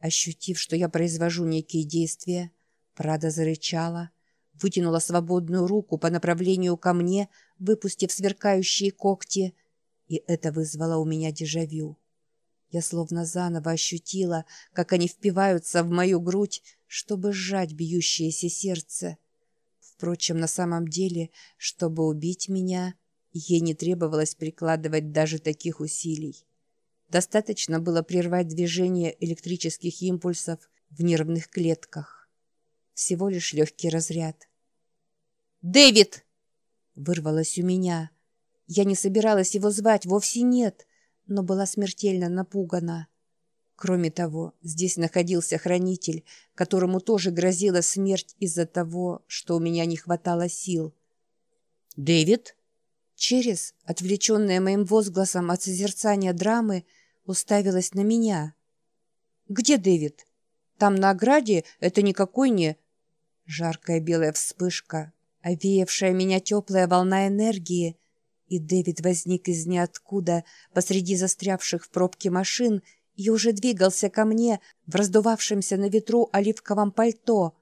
Ощутив, что я произвожу некие действия, Прада зарычала, вытянула свободную руку по направлению ко мне, выпустив сверкающие когти, и это вызвало у меня дежавю. Я словно заново ощутила, как они впиваются в мою грудь, чтобы сжать бьющееся сердце. Впрочем, на самом деле, чтобы убить меня, ей не требовалось прикладывать даже таких усилий. Достаточно было прервать движение электрических импульсов в нервных клетках. Всего лишь легкий разряд. «Дэвид!» — вырвалось у меня. Я не собиралась его звать, вовсе нет, но была смертельно напугана. Кроме того, здесь находился хранитель, которому тоже грозила смерть из-за того, что у меня не хватало сил. «Дэвид?» Через, отвлеченная моим возгласом от созерцания драмы, уставилась на меня. «Где Дэвид? Там на ограде это никакой не...» Жаркая белая вспышка, овеявшая меня теплая волна энергии, и Дэвид возник из ниоткуда посреди застрявших в пробке машин и уже двигался ко мне в раздувавшемся на ветру оливковом пальто.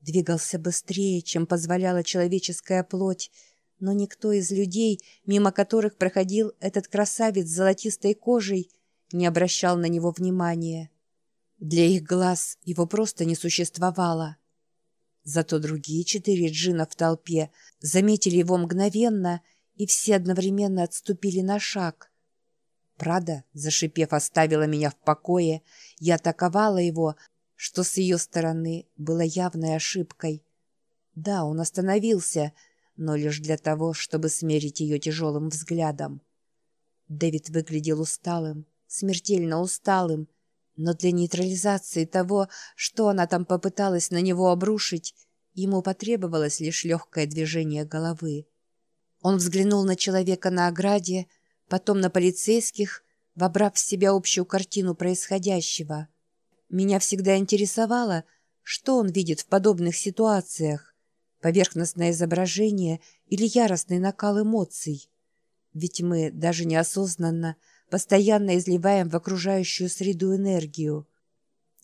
Двигался быстрее, чем позволяла человеческая плоть, но никто из людей, мимо которых проходил этот красавец с золотистой кожей, не обращал на него внимания. Для их глаз его просто не существовало. Зато другие четыре джина в толпе заметили его мгновенно, и все одновременно отступили на шаг. Прада, зашипев, оставила меня в покое и атаковала его, что с ее стороны было явной ошибкой. Да, он остановился, но лишь для того, чтобы смерить ее тяжелым взглядом. Дэвид выглядел усталым, смертельно усталым, но для нейтрализации того, что она там попыталась на него обрушить, ему потребовалось лишь легкое движение головы. Он взглянул на человека на ограде, потом на полицейских, вобрав в себя общую картину происходящего. Меня всегда интересовало, что он видит в подобных ситуациях, поверхностное изображение или яростный накал эмоций. Ведь мы даже неосознанно постоянно изливаем в окружающую среду энергию.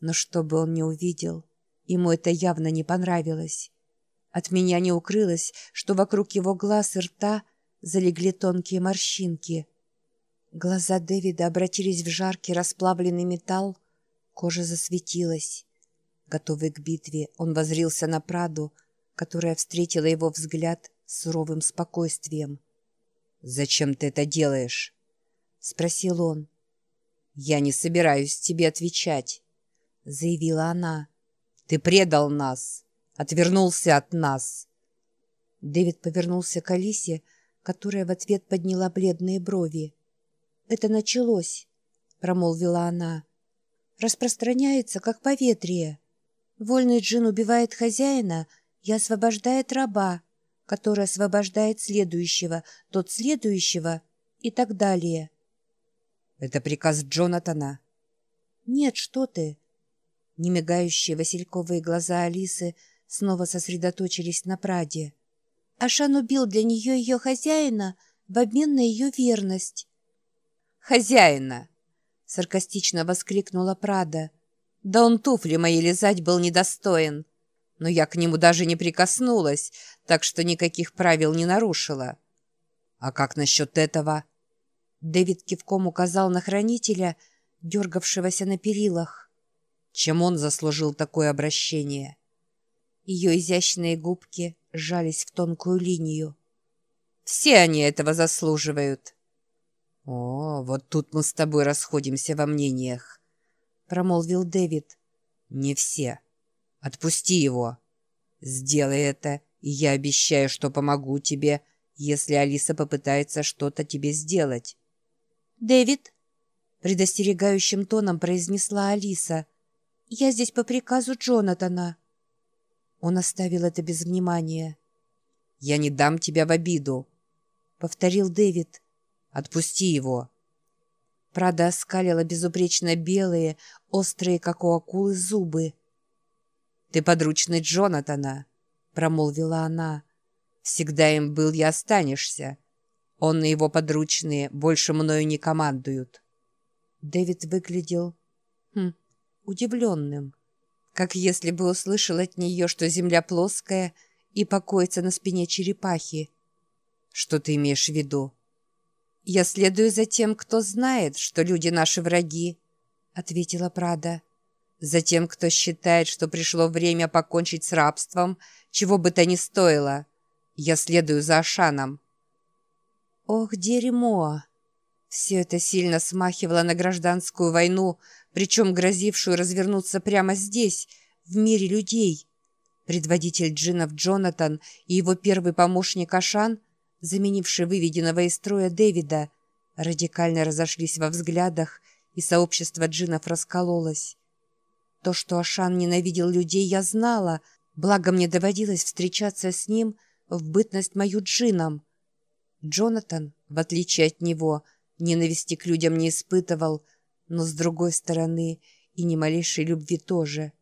Но что бы он ни увидел, ему это явно не понравилось. От меня не укрылось, что вокруг его глаз и рта залегли тонкие морщинки. Глаза Дэвида обратились в жаркий расплавленный металл, кожа засветилась. Готовый к битве, он возрился на Праду, которая встретила его взгляд суровым спокойствием. «Зачем ты это делаешь?» — спросил он. «Я не собираюсь тебе отвечать», — заявила она. «Ты предал нас, отвернулся от нас». Дэвид повернулся к Алисе, которая в ответ подняла бледные брови. «Это началось», — промолвила она. «Распространяется, как поветрие. Вольный джин убивает хозяина и освобождает раба, который освобождает следующего, тот следующего и так далее». Это приказ Джонатана. Нет, что ты. Немигающие васильковые глаза Алисы снова сосредоточились на Праде. Ашан убил для нее ее хозяина в обмен на ее верность. «Хозяина!» — саркастично воскликнула Прада. «Да он туфли мои лизать был недостоин. Но я к нему даже не прикоснулась, так что никаких правил не нарушила». «А как насчет этого?» Дэвид кивком указал на хранителя, дергавшегося на перилах. Чем он заслужил такое обращение? Ее изящные губки сжались в тонкую линию. «Все они этого заслуживают!» «О, вот тут мы с тобой расходимся во мнениях», — промолвил Дэвид. «Не все. Отпусти его. Сделай это, и я обещаю, что помогу тебе, если Алиса попытается что-то тебе сделать». «Дэвид?» — предостерегающим тоном произнесла Алиса. «Я здесь по приказу Джонатана». Он оставил это без внимания. «Я не дам тебя в обиду», — повторил Дэвид. «Отпусти его». Прада оскалила безупречно белые, острые, как у акулы, зубы. «Ты подручный Джонатана», — промолвила она. «Всегда им был и останешься. Он и его подручные больше мною не командуют. Дэвид выглядел... Хм, удивленным, как если бы услышал от нее, что земля плоская и покоится на спине черепахи. «Что ты имеешь в виду?» «Я следую за тем, кто знает, что люди наши враги», — ответила Прада. «За тем, кто считает, что пришло время покончить с рабством, чего бы то ни стоило. Я следую за Ашаном». «Ох, дерьмо!» Все это сильно смахивало на гражданскую войну, причем грозившую развернуться прямо здесь, в мире людей. Предводитель джинов Джонатан и его первый помощник Ашан, заменивший выведенного из строя Дэвида, радикально разошлись во взглядах, и сообщество джинов раскололось. То, что Ашан ненавидел людей, я знала, благо мне доводилось встречаться с ним в бытность мою джином. Джонатан, в отличие от него, — Ненависти к людям не испытывал, но, с другой стороны, и ни малейшей любви тоже.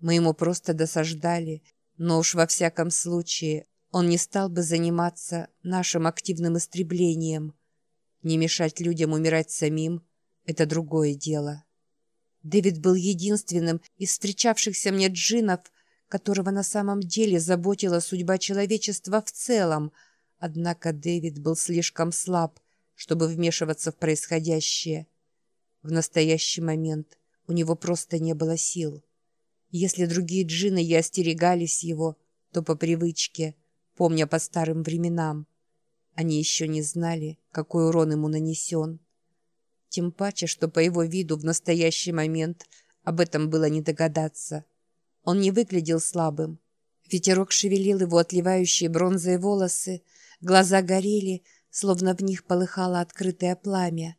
Мы ему просто досаждали, но уж во всяком случае он не стал бы заниматься нашим активным истреблением. Не мешать людям умирать самим — это другое дело. Дэвид был единственным из встречавшихся мне джинов, которого на самом деле заботила судьба человечества в целом, однако Дэвид был слишком слаб — чтобы вмешиваться в происходящее. В настоящий момент у него просто не было сил. Если другие джины и остерегались его, то по привычке, помня по старым временам. Они еще не знали, какой урон ему нанесен. Тем паче, что по его виду в настоящий момент об этом было не догадаться. Он не выглядел слабым. Ветерок шевелил его отливающие бронзой волосы, глаза горели, словно в них полыхало открытое пламя.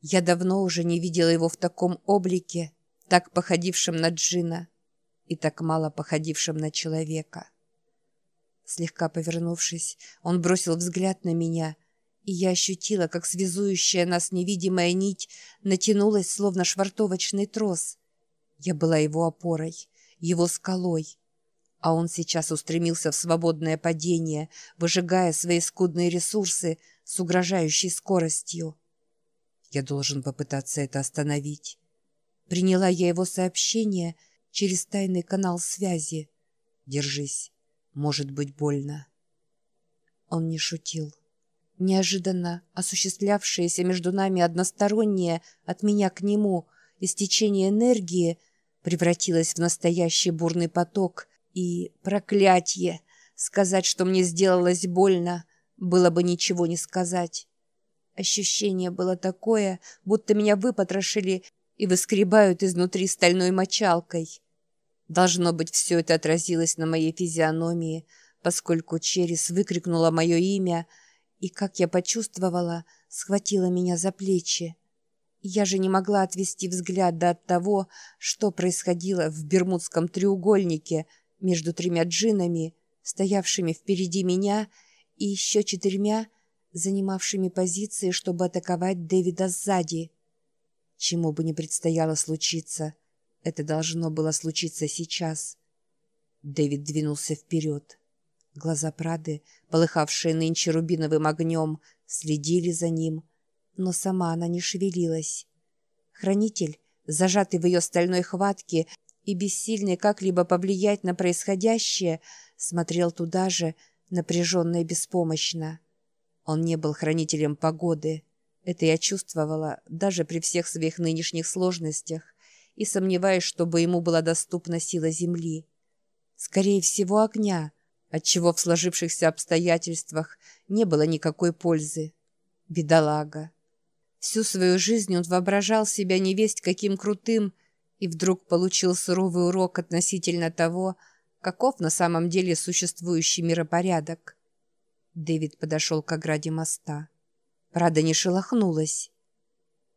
Я давно уже не видела его в таком облике, так походившем на джина и так мало походившем на человека. Слегка повернувшись, он бросил взгляд на меня, и я ощутила, как связующая нас невидимая нить натянулась, словно швартовочный трос. Я была его опорой, его скалой, а он сейчас устремился в свободное падение, выжигая свои скудные ресурсы с угрожающей скоростью. Я должен попытаться это остановить. Приняла я его сообщение через тайный канал связи. Держись, может быть больно. Он не шутил. Неожиданно осуществлявшееся между нами одностороннее от меня к нему истечение энергии превратилось в настоящий бурный поток — и проклятье! Сказать, что мне сделалось больно, было бы ничего не сказать. Ощущение было такое, будто меня выпотрошили и выскребают изнутри стальной мочалкой. Должно быть, все это отразилось на моей физиономии, поскольку Черес выкрикнула мое имя и, как я почувствовала, схватила меня за плечи. Я же не могла отвести взгляда от того, что происходило в Бермудском треугольнике — между тремя джинами, стоявшими впереди меня, и еще четырьмя, занимавшими позиции, чтобы атаковать Дэвида сзади. Чему бы ни предстояло случиться, это должно было случиться сейчас. Дэвид двинулся вперед. Глаза Прады, полыхавшие нынче рубиновым огнем, следили за ним, но сама она не шевелилась. Хранитель, зажатый в ее стальной хватке, и, бессильный как-либо повлиять на происходящее, смотрел туда же, напряженно и беспомощно. Он не был хранителем погоды. Это я чувствовала даже при всех своих нынешних сложностях и сомневаюсь, чтобы ему была доступна сила Земли. Скорее всего, огня, отчего в сложившихся обстоятельствах не было никакой пользы. Бедолага. Всю свою жизнь он воображал себя невесть каким крутым, и вдруг получил суровый урок относительно того, каков на самом деле существующий миропорядок. Дэвид подошел к ограде моста. Прада не шелохнулась.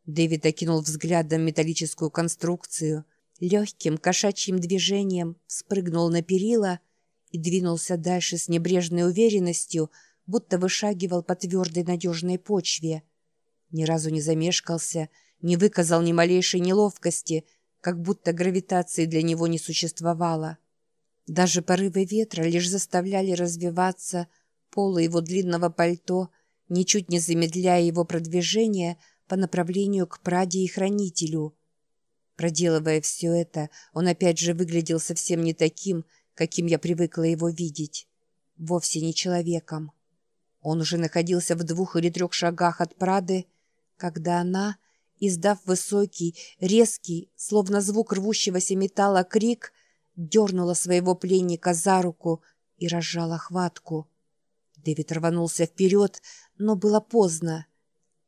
Дэвид окинул взглядом металлическую конструкцию, легким кошачьим движением спрыгнул на перила и двинулся дальше с небрежной уверенностью, будто вышагивал по твердой надежной почве. Ни разу не замешкался, не выказал ни малейшей неловкости — как будто гравитации для него не существовало. Даже порывы ветра лишь заставляли развиваться полы его длинного пальто, ничуть не замедляя его продвижение по направлению к Праде и Хранителю. Проделывая все это, он опять же выглядел совсем не таким, каким я привыкла его видеть. Вовсе не человеком. Он уже находился в двух или трех шагах от Прады, когда она, издав высокий, резкий, словно звук рвущегося металла крик, дернула своего пленника за руку и разжала хватку. Дэвид рванулся вперед, но было поздно.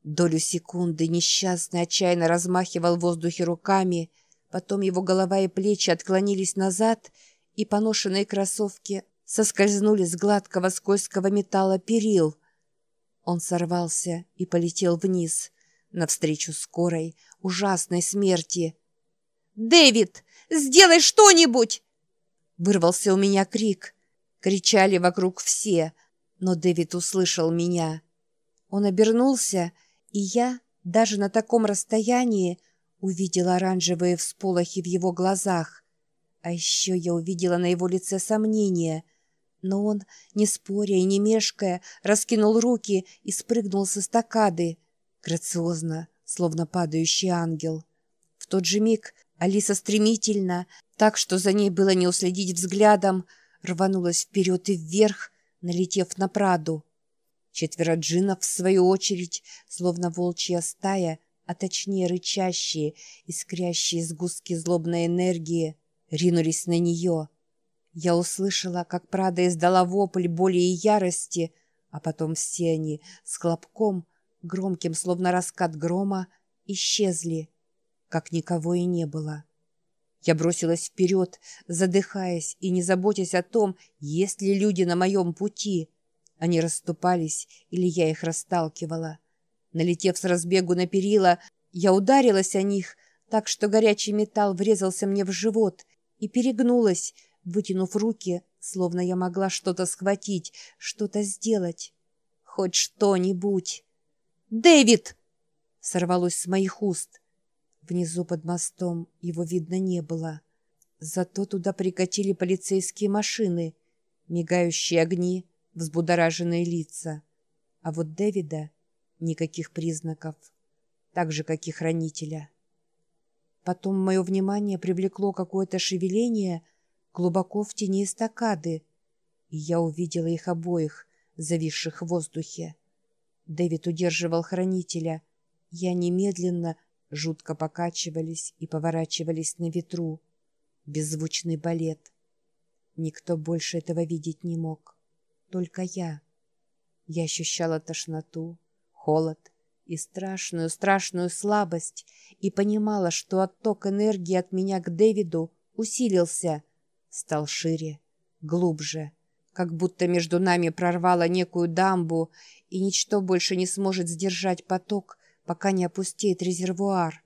Долю секунды несчастный отчаянно размахивал в воздухе руками, потом его голова и плечи отклонились назад, и поношенные кроссовки соскользнули с гладкого скользкого металла перил. Он сорвался и полетел вниз, навстречу скорой, ужасной смерти. «Дэвид, сделай что-нибудь!» Вырвался у меня крик. Кричали вокруг все, но Дэвид услышал меня. Он обернулся и я, даже на таком расстоянии, увидела оранжевые всполохи в его глазах. А еще я увидела на его лице сомнение. Но он, не споря и не мешкая, раскинул руки и спрыгнул со стакады, грациозно, словно падающий ангел. В тот же миг Алиса стремительно, так что за ней было не уследить взглядом, рванулась вперед и вверх, налетев на Праду. Четверо джинов, в свою очередь, словно волчья стая, а точнее рычащие, искрящие сгустки злобной энергии, ринулись на нее. Я услышала, как Прада издала вопль боли и ярости, а потом все они с хлопком, громким, словно раскат грома, исчезли, как никого и не было. Я бросилась вперед, задыхаясь и не заботясь о том, есть ли люди на моем пути — они расступались, или я их расталкивала. Налетев с разбегу на перила, я ударилась о них, так что горячий металл врезался мне в живот и перегнулась, вытянув руки, словно я могла что-то схватить, что-то сделать. Хоть что-нибудь. «Дэвид!» — сорвалось с моих уст. Внизу под мостом его видно не было. Зато туда прикатили полицейские машины, мигающие огни, взбудораженные лица. А вот Дэвида никаких признаков, так же, как и хранителя. Потом мое внимание привлекло какое-то шевеление глубоко в тени эстакады, и я увидела их обоих, зависших в воздухе. Дэвид удерживал хранителя. Я немедленно жутко покачивались и поворачивались на ветру. Беззвучный балет. Никто больше этого видеть не мог только я. Я ощущала тошноту, холод и страшную, страшную слабость и понимала, что отток энергии от меня к Дэвиду усилился, стал шире, глубже, как будто между нами прорвало некую дамбу, и ничто больше не сможет сдержать поток, пока не опустеет резервуар.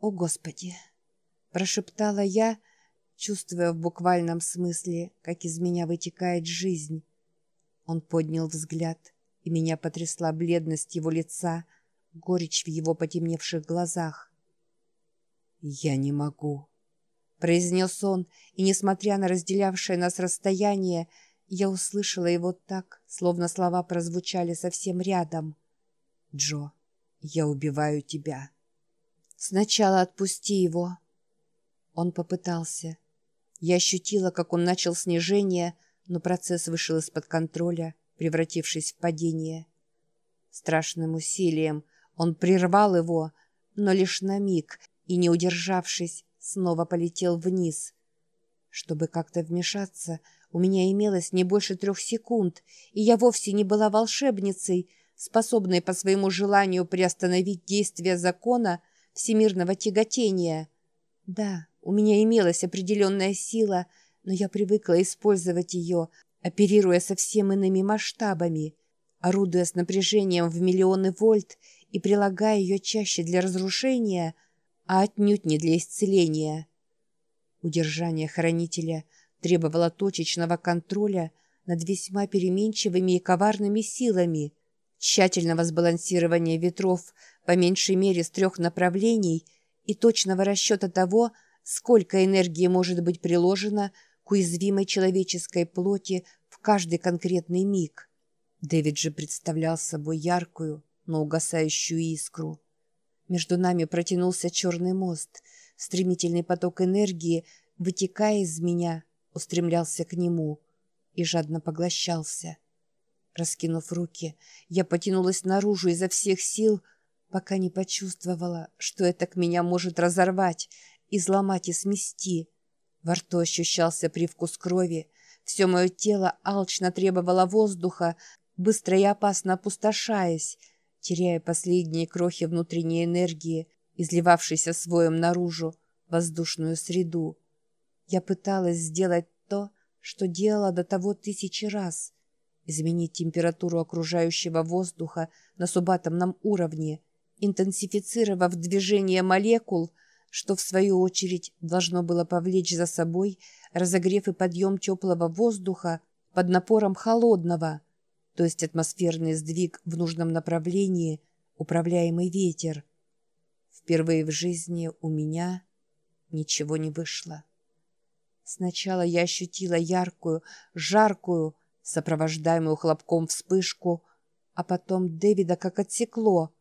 «О, Господи!» — прошептала я, чувствуя в буквальном смысле, как из меня вытекает жизнь. Он поднял взгляд, и меня потрясла бледность его лица, горечь в его потемневших глазах. «Я не могу», — произнес он, и, несмотря на разделявшее нас расстояние, я услышала его так, словно слова прозвучали совсем рядом. «Джо, я убиваю тебя». «Сначала отпусти его». Он попытался. Я ощутила, как он начал снижение, — но процесс вышел из-под контроля, превратившись в падение. Страшным усилием он прервал его, но лишь на миг, и, не удержавшись, снова полетел вниз. Чтобы как-то вмешаться, у меня имелось не больше трех секунд, и я вовсе не была волшебницей, способной по своему желанию приостановить действие закона всемирного тяготения. Да, у меня имелась определенная сила — но я привыкла использовать ее, оперируя совсем иными масштабами, орудуя с напряжением в миллионы вольт и прилагая ее чаще для разрушения, а отнюдь не для исцеления. Удержание хранителя требовало точечного контроля над весьма переменчивыми и коварными силами, тщательного сбалансирования ветров по меньшей мере с трех направлений и точного расчета того, сколько энергии может быть приложено к уязвимой человеческой плоти в каждый конкретный миг. Дэвид же представлял собой яркую, но угасающую искру. Между нами протянулся черный мост, Стремительный поток энергии, вытекая из меня, устремлялся к нему и жадно поглощался. Раскинув руки, я потянулась наружу изо всех сил, пока не почувствовала, что это к меня может разорвать, изломать и смести. Во рту ощущался привкус крови, все мое тело алчно требовало воздуха, быстро и опасно опустошаясь, теряя последние крохи внутренней энергии, изливавшейся своем наружу, воздушную среду. Я пыталась сделать то, что делала до того тысячи раз — изменить температуру окружающего воздуха на субатомном уровне, интенсифицировав движение молекул, что в свою очередь должно было повлечь за собой разогрев и подъем теплого воздуха под напором холодного, то есть атмосферный сдвиг в нужном направлении, управляемый ветер. Впервые в жизни у меня ничего не вышло. Сначала я ощутила яркую, жаркую, сопровождаемую хлопком вспышку, а потом Дэвида как отсекло.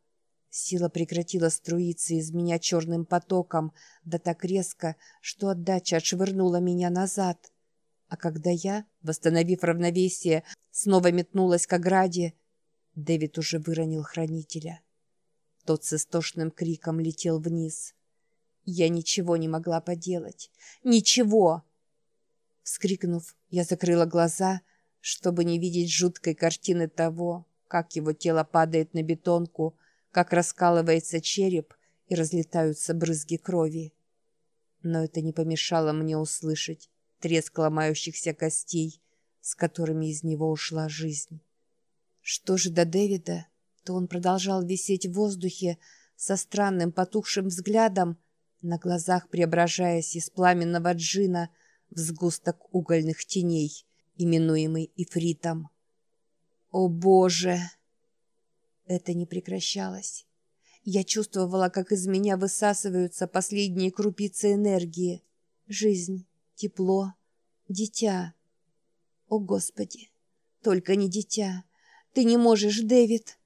Сила прекратила струиться из меня черным потоком, да так резко, что отдача отшвырнула меня назад. А когда я, восстановив равновесие, снова метнулась к ограде, Дэвид уже выронил хранителя. Тот с истошным криком летел вниз. Я ничего не могла поделать. Ничего! Вскрикнув, я закрыла глаза чтобы не видеть жуткой картины того, как его тело падает на бетонку, как раскалывается череп и разлетаются брызги крови. Но это не помешало мне услышать треск ломающихся костей, с которыми из него ушла жизнь. Что же до Дэвида, то он продолжал висеть в воздухе со странным потухшим взглядом, на глазах преображаясь из пламенного джина в сгусток угольных теней — именуемый Ифритом. О боже! Это не прекращалось. Я чувствовала, как из меня высасываются последние крупицы энергии. Жизнь, тепло, дитя. О, Господи! Только не дитя. Ты не можешь, Дэвид.